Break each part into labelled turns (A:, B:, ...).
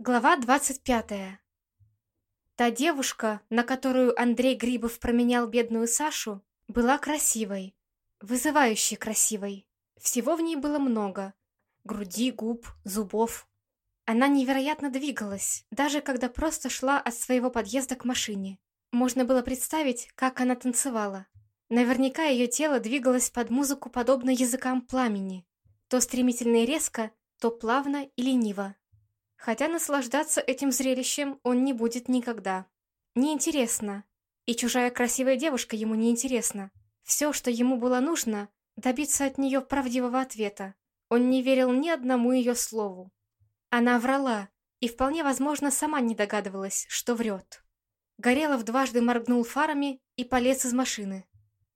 A: Глава двадцать пятая. Та девушка, на которую Андрей Грибов променял бедную Сашу, была красивой, вызывающе красивой. Всего в ней было много. Груди, губ, зубов. Она невероятно двигалась, даже когда просто шла от своего подъезда к машине. Можно было представить, как она танцевала. Наверняка ее тело двигалось под музыку, подобно языкам пламени. То стремительно и резко, то плавно и лениво. Хотя наслаждаться этим зрелищем он не будет никогда. Неинтересно. И чужая красивая девушка ему не интересна. Все, что ему было нужно, добиться от нее правдивого ответа. Он не верил ни одному ее слову. Она врала, и вполне возможно сама не догадывалась, что врет. Горелов дважды моргнул фарами и полез из машины.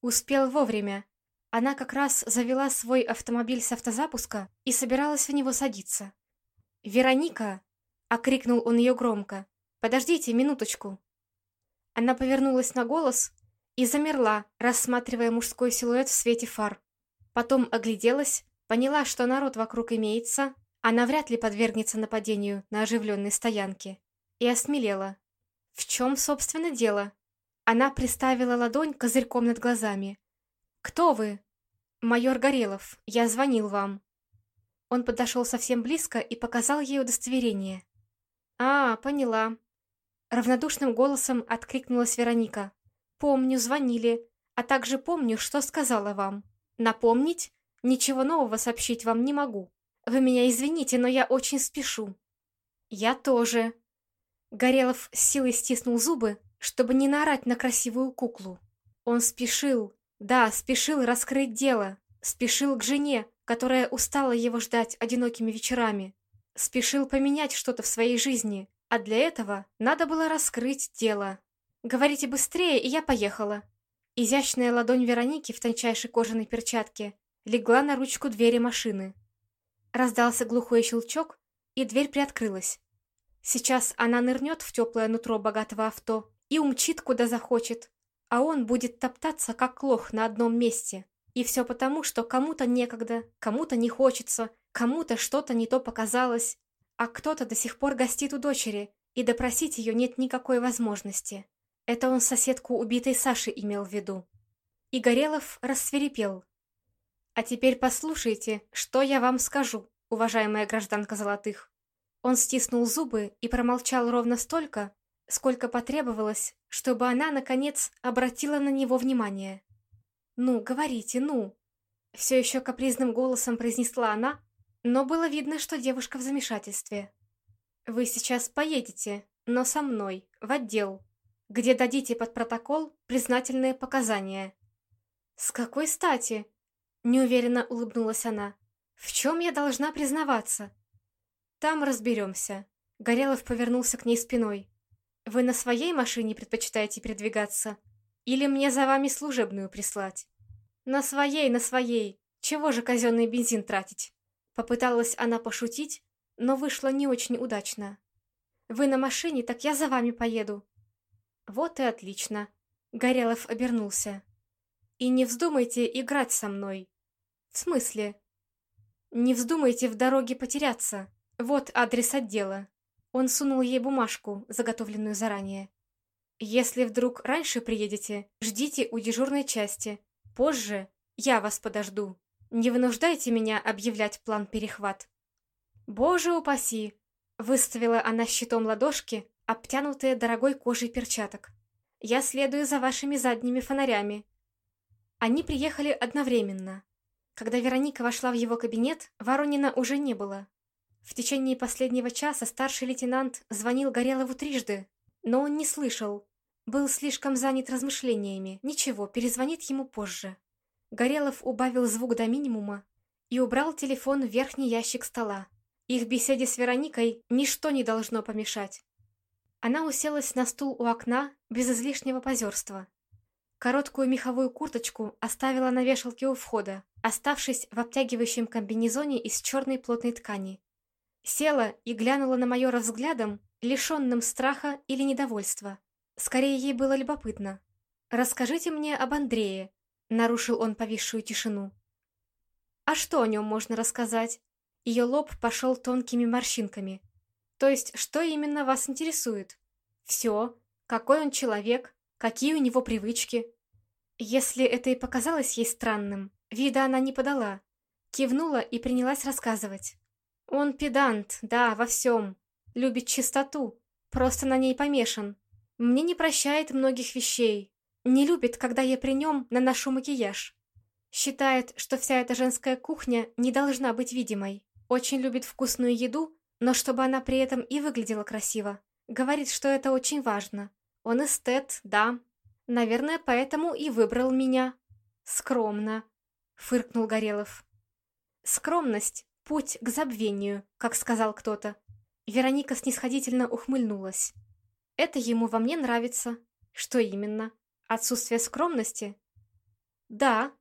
A: Успел вовремя. Она как раз завела свой автомобиль с автозапуска и собиралась в него садиться. «Вероника!» — окрикнул он ее громко. «Подождите минуточку!» Она повернулась на голос и замерла, рассматривая мужской силуэт в свете фар. Потом огляделась, поняла, что народ вокруг имеется, она вряд ли подвергнется нападению на оживленной стоянке, и осмелела. В чем, собственно, дело? Она приставила ладонь козырьком над глазами. «Кто вы?» «Майор Горелов. Я звонил вам». Он подошел совсем близко и показал ей удостоверение. «А, поняла». Равнодушным голосом откликнулась Вероника. «Помню, звонили, а также помню, что сказала вам. Напомнить? Ничего нового сообщить вам не могу. Вы меня извините, но я очень спешу». «Я тоже». Горелов с силой стиснул зубы, чтобы не наорать на красивую куклу. Он спешил, да, спешил раскрыть дело, спешил к жене, которая устала его ждать одинокими вечерами. Спешил поменять что-то в своей жизни, а для этого надо было раскрыть дело. «Говорите быстрее, и я поехала». Изящная ладонь Вероники в тончайшей кожаной перчатке легла на ручку двери машины. Раздался глухой щелчок, и дверь приоткрылась. Сейчас она нырнет в теплое нутро богатого авто и умчит, куда захочет, а он будет топтаться, как лох на одном месте. И все потому, что кому-то некогда, кому-то не хочется, кому-то что-то не то показалось, а кто-то до сих пор гостит у дочери, и допросить ее нет никакой возможности. Это он соседку убитой Саши имел в виду. И Горелов рассверепел. «А теперь послушайте, что я вам скажу, уважаемая гражданка Золотых». Он стиснул зубы и промолчал ровно столько, сколько потребовалось, чтобы она, наконец, обратила на него внимание. «Ну, говорите, ну!» Все еще капризным голосом произнесла она, но было видно, что девушка в замешательстве. «Вы сейчас поедете, но со мной, в отдел, где дадите под протокол признательные показания». «С какой стати?» — неуверенно улыбнулась она. «В чем я должна признаваться?» «Там разберемся». Горелов повернулся к ней спиной. «Вы на своей машине предпочитаете передвигаться?» Или мне за вами служебную прислать? На своей, на своей. Чего же казенный бензин тратить? Попыталась она пошутить, но вышло не очень удачно. Вы на машине, так я за вами поеду. Вот и отлично. Горелов обернулся. И не вздумайте играть со мной. В смысле? Не вздумайте в дороге потеряться. Вот адрес отдела. Он сунул ей бумажку, заготовленную заранее. Если вдруг раньше приедете, ждите у дежурной части. Позже я вас подожду. Не вынуждайте меня объявлять план перехват. Боже упаси! Выставила она щитом ладошки, обтянутые дорогой кожей перчаток. Я следую за вашими задними фонарями. Они приехали одновременно. Когда Вероника вошла в его кабинет, Воронина уже не было. В течение последнего часа старший лейтенант звонил Горелову трижды, но он не слышал, был слишком занят размышлениями. Ничего, перезвонит ему позже. Горелов убавил звук до минимума и убрал телефон в верхний ящик стола. Их беседе с Вероникой ничто не должно помешать. Она уселась на стул у окна без излишнего позерства. Короткую меховую курточку оставила на вешалке у входа, оставшись в обтягивающем комбинезоне из черной плотной ткани. Села и глянула на майора взглядом, лишенным страха или недовольства. Скорее, ей было любопытно. «Расскажите мне об Андрее», — нарушил он повисшую тишину. «А что о нем можно рассказать?» Ее лоб пошел тонкими морщинками. То есть, что именно вас интересует? Все. Какой он человек? Какие у него привычки? Если это и показалось ей странным, вида она не подала. Кивнула и принялась рассказывать. Он педант, да, во всем. Любит чистоту. Просто на ней помешан. Мне не прощает многих вещей. Не любит, когда я при нем наношу макияж. Считает, что вся эта женская кухня не должна быть видимой. Очень любит вкусную еду, но чтобы она при этом и выглядела красиво. Говорит, что это очень важно. Он эстет, да. Наверное, поэтому и выбрал меня. Скромно, фыркнул Горелов. Скромность — путь к забвению, как сказал кто-то. Вероника снисходительно ухмыльнулась. Это ему во мне нравится. Что именно? Отсутствие скромности? Да,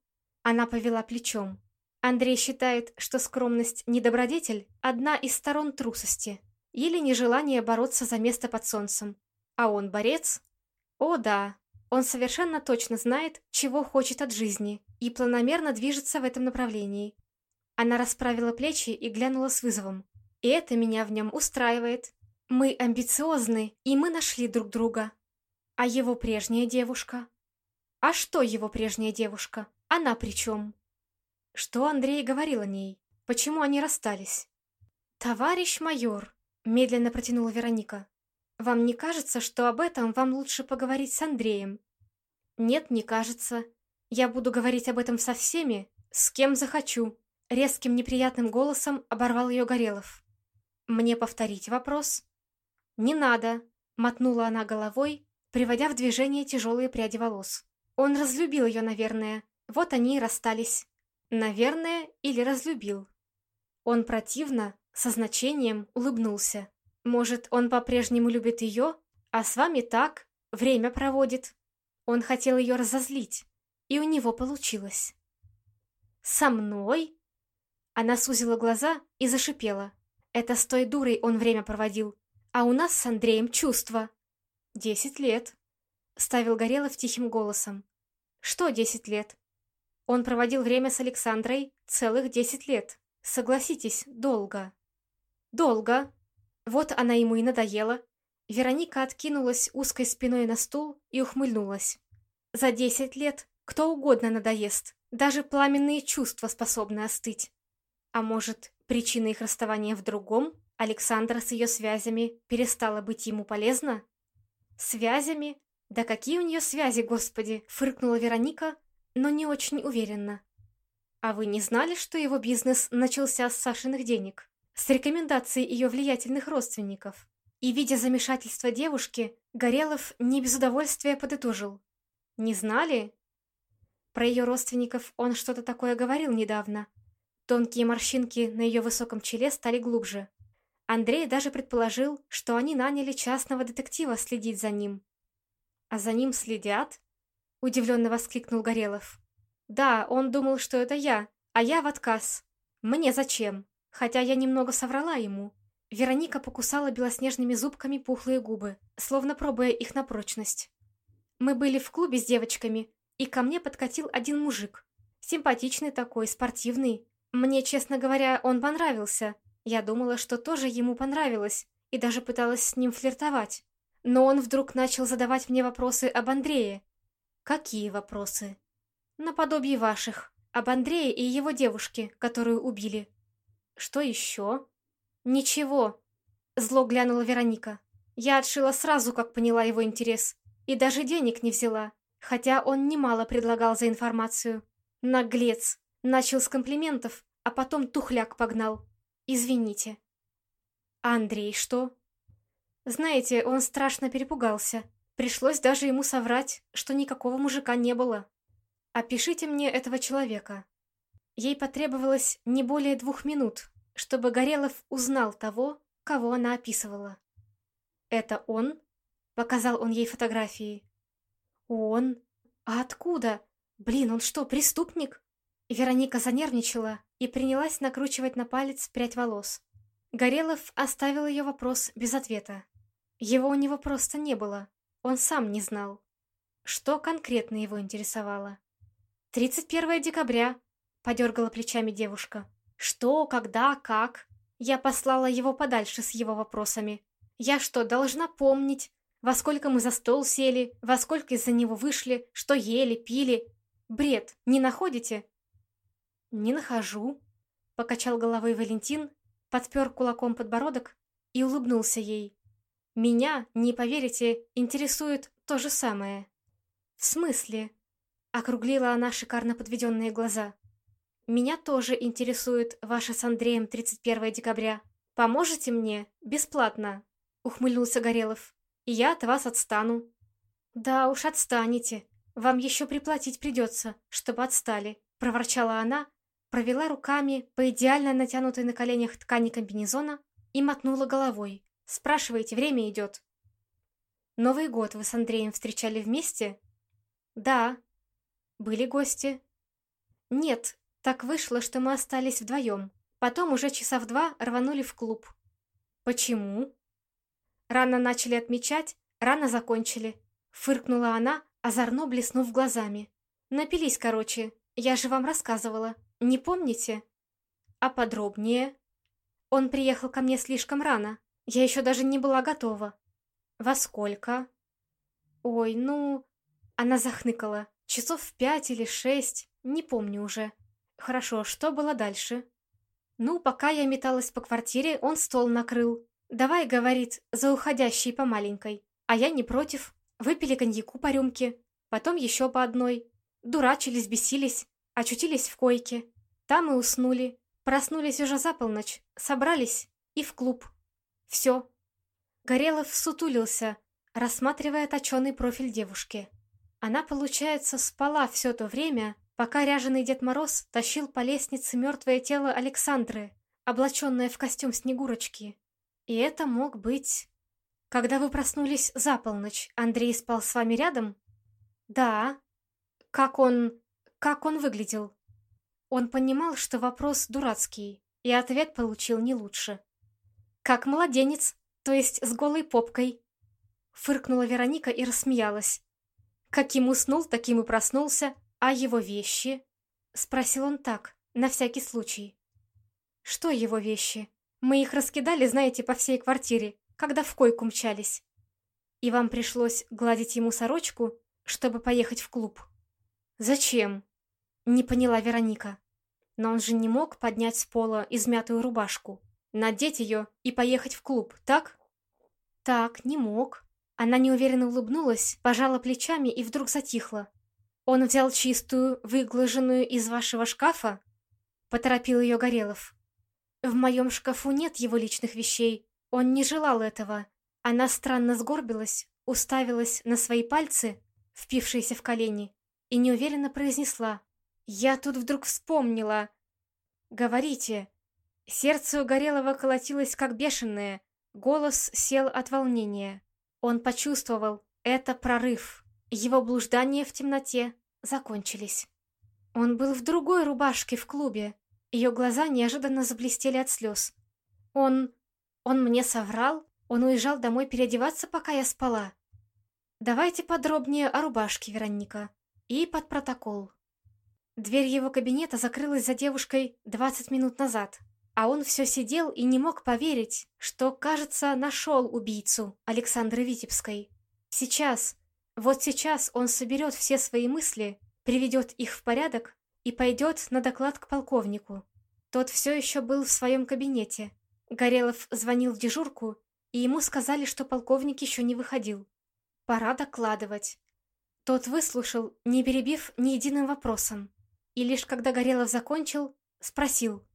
A: она повела плечом. Андрей считает, что скромность не добродетель, одна из сторон трусости или нежелание бороться за место под солнцем. А он борец? О да, он совершенно точно знает, чего хочет от жизни и планомерно движется в этом направлении. Она расправила плечи и глянула с вызовом. И это меня в нем устраивает. Мы амбициозны, и мы нашли друг друга. А его прежняя девушка? А что его прежняя девушка? Она при чем? Что Андрей говорил о ней? Почему они расстались? «Товарищ майор», — медленно протянула Вероника, «вам не кажется, что об этом вам лучше поговорить с Андреем?» «Нет, не кажется. Я буду говорить об этом со всеми, с кем захочу», — резким неприятным голосом оборвал ее Горелов. «Мне повторить вопрос?» «Не надо», — мотнула она головой, приводя в движение тяжелые пряди волос. «Он разлюбил ее, наверное. Вот они и расстались». «Наверное, или разлюбил». Он противно, со значением улыбнулся. «Может, он по-прежнему любит ее, а с вами так, время проводит?» Он хотел ее разозлить, и у него получилось. «Со мной?» Она сузила глаза и зашипела. Это с той дурой он время проводил. А у нас с Андреем чувства. Десять лет. Ставил Горелов тихим голосом. Что десять лет? Он проводил время с Александрой целых десять лет. Согласитесь, долго. Долго. Вот она ему и надоела. Вероника откинулась узкой спиной на стул и ухмыльнулась. За десять лет кто угодно надоест. Даже пламенные чувства способны остыть. А может, Причина их расставания в другом? Александра с ее связями перестала быть ему полезна? Связями? Да какие у нее связи, господи! Фыркнула Вероника, но не очень уверенно. А вы не знали, что его бизнес начался с Сашиных денег? С рекомендацией ее влиятельных родственников? И, видя замешательство девушки, Горелов не без удовольствия подытожил. Не знали? Про ее родственников он что-то такое говорил недавно, Тонкие морщинки на ее высоком челе стали глубже. Андрей даже предположил, что они наняли частного детектива следить за ним. «А за ним следят?» — удивленно воскликнул Горелов. «Да, он думал, что это я, а я в отказ. Мне зачем? Хотя я немного соврала ему». Вероника покусала белоснежными зубками пухлые губы, словно пробуя их на прочность. Мы были в клубе с девочками, и ко мне подкатил один мужик. Симпатичный такой, спортивный, мне, честно говоря, он понравился. Я думала, что тоже ему понравилось, и даже пыталась с ним флиртовать. Но он вдруг начал задавать мне вопросы об Андрее. Какие вопросы? Наподобие ваших. Об Андрее и его девушке, которую убили. Что еще? Ничего. Зло глянула Вероника. Я отшила сразу, как поняла его интерес. И даже денег не взяла. Хотя он немало предлагал за информацию. Наглец. Начал с комплиментов, а потом тухляк погнал. Извините. Андрей что? Знаете, он страшно перепугался. Пришлось даже ему соврать, что никакого мужика не было. Опишите мне этого человека. Ей потребовалось не более двух минут, чтобы Горелов узнал того, кого она описывала. «Это он?» — показал он ей фотографии. «Он? А откуда? Блин, он что, преступник?» Вероника занервничала и принялась накручивать на палец прядь волос. Горелов оставил ее вопрос без ответа. Его у него просто не было. Он сам не знал. Что конкретно его интересовало? «31 декабря», — подергала плечами девушка. «Что, когда, как? Я послала его подальше с его вопросами. Я что, должна помнить, во сколько мы за стол сели, во сколько из-за него вышли, что ели, пили? Бред, не находите? Не нахожу, покачал головой Валентин, подпер кулаком подбородок и улыбнулся ей. Меня, не поверите, интересует то же самое. В смысле? Округлила она шикарно подведенные глаза. Меня тоже интересует ваше с Андреем 31 декабря. Поможете мне? Бесплатно. Ухмыльнулся Горелов. И я от вас отстану. Да уж отстанете. Вам еще приплатить придется, чтобы отстали. Проворчала она, провела руками по идеально натянутой на коленях ткани комбинезона и мотнула головой. Спрашиваете, время идет. Новый год вы с Андреем встречали вместе? Да. Были гости? Нет, так вышло, что мы остались вдвоем. Потом уже часа в два рванули в клуб. Почему? Рано начали отмечать, рано закончили. Фыркнула она, озорно блеснув глазами. Напились, короче. Я же вам рассказывала. Не помните? А подробнее? Он приехал ко мне слишком рано. Я еще даже не была готова. Во сколько? Ой, ну... Она захныкала. Часов в пять или шесть, не помню уже. Хорошо, что было дальше? Ну, пока я металась по квартире, он стол накрыл. Давай, говорит, за уходящей по маленькой. А я не против. Выпили коньяку по рюмке, потом еще по одной. Дурачились, бесились, очутились в койке. Там и уснули. Проснулись уже за полночь, собрались и в клуб. Все. Горелов сутулился, рассматривая точеный профиль девушки. Она, получается, спала все то время, пока ряженый Дед Мороз тащил по лестнице мертвое тело Александры, облаченное в костюм Снегурочки. И это мог быть... Когда вы проснулись за полночь, Андрей спал с вами рядом? Да. Как он... как он выглядел? Он понимал, что вопрос дурацкий, и ответ получил не лучше. Как младенец, то есть с голой попкой. Фыркнула Вероника и рассмеялась. Каким уснул, таким и проснулся, «А его вещи?» — спросил он так, на всякий случай. «Что его вещи? Мы их раскидали, знаете, по всей квартире, когда в койку мчались. И вам пришлось гладить ему сорочку, чтобы поехать в клуб?» «Зачем?» — не поняла Вероника. Но он же не мог поднять с пола измятую рубашку, надеть ее и поехать в клуб, так? Так, не мог. Она неуверенно улыбнулась, пожала плечами и вдруг затихла. «Он взял чистую, выглаженную из вашего шкафа?» — поторопил ее Горелов. «В моем шкафу нет его личных вещей. Он не желал этого». Она странно сгорбилась, уставилась на свои пальцы, впившиеся в колени, и неуверенно произнесла. «Я тут вдруг вспомнила». «Говорите». Сердце у Горелого колотилось как бешеное, голос сел от волнения. Он почувствовал, это прорыв. Его блуждания в темноте закончились. Он был в другой рубашке в клубе. Ее глаза неожиданно заблестели от слез. Он... он мне соврал? Он уезжал домой переодеваться, пока я спала? Давайте подробнее о рубашке, Вероника. И под протокол. Дверь его кабинета закрылась за девушкой 20 минут назад, а он все сидел и не мог поверить, что, кажется, нашел убийцу Александры Витебской. Сейчас, вот сейчас он соберет все свои мысли, приведет их в порядок и пойдет на доклад к полковнику. Тот все еще был в своем кабинете. Горелов звонил в дежурку, и ему сказали, что полковник еще не выходил. Пора докладывать. Тот выслушал, не перебив ни единым вопросом. И лишь когда Горелов закончил, спросил.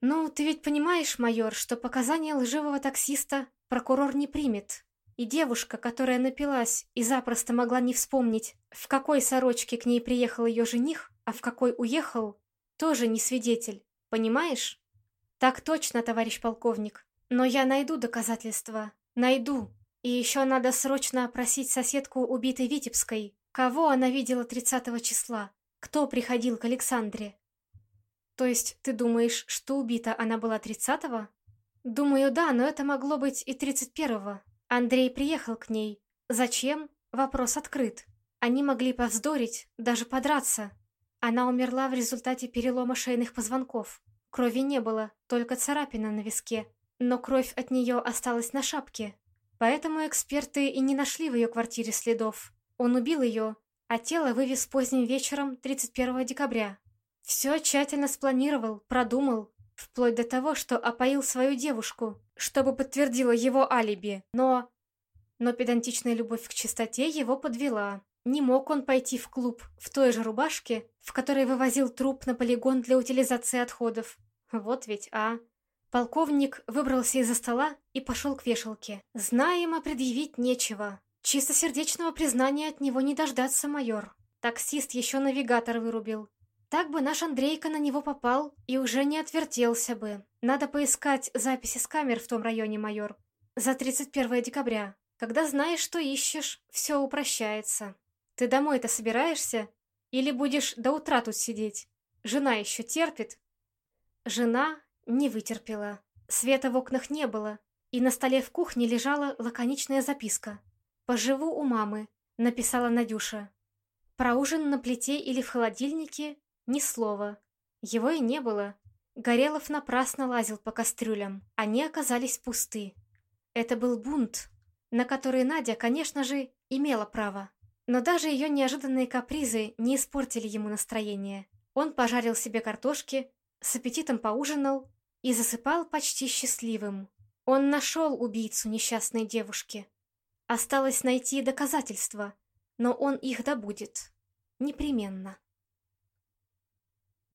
A: «Ну, ты ведь понимаешь, майор, что показания лживого таксиста прокурор не примет?» И девушка, которая напилась и запросто могла не вспомнить, в какой сорочке к ней приехал ее жених, а в какой уехал, тоже не свидетель, понимаешь? Так точно, товарищ полковник. Но я найду доказательства. Найду. И еще надо срочно опросить соседку убитой Витебской. Кого она видела 30 числа? Кто приходил к Александре? То есть ты думаешь, что убита она была 30-го? Думаю, да, но это могло быть и 31-го. Андрей приехал к ней. Зачем? Вопрос открыт. Они могли повздорить, даже подраться. Она умерла в результате перелома шейных позвонков. Крови не было, только царапина на виске, но кровь от нее осталась на шапке. Поэтому эксперты и не нашли в ее квартире следов. Он убил ее, а тело вывез поздним вечером 31 декабря. Все тщательно спланировал, продумал, вплоть до того, что опоил свою девушку, чтобы подтвердила его алиби, но... Но педантичная любовь к чистоте его подвела. Не мог он пойти в клуб в той же рубашке, в которой вывозил труп на полигон для утилизации отходов. Вот ведь, а... Полковник выбрался из-за стола и пошел к вешалке. Знаем, а предъявить нечего. Чистосердечного признания от него не дождаться, майор. Таксист еще навигатор вырубил. Так бы наш Андрейка на него попал и уже не отвертелся бы. Надо поискать записи с камер в том районе, майор. За 31 декабря. Когда знаешь, что ищешь, все упрощается. Ты домой-то собираешься? Или будешь до утра тут сидеть? Жена еще терпит? Жена не вытерпела. Света в окнах не было, и на столе в кухне лежала лаконичная записка. «Поживу у мамы», — написала Надюша. Про ужин на плите или в холодильнике ни слова. Его и не было. Горелов напрасно лазил по кастрюлям. Они оказались пусты. Это был бунт, на который Надя, конечно же, имела право. Но даже ее неожиданные капризы не испортили ему настроение. Он пожарил себе картошки, с аппетитом поужинал и засыпал почти счастливым. Он нашел убийцу несчастной девушки. Осталось найти доказательства, но он их добудет. Непременно.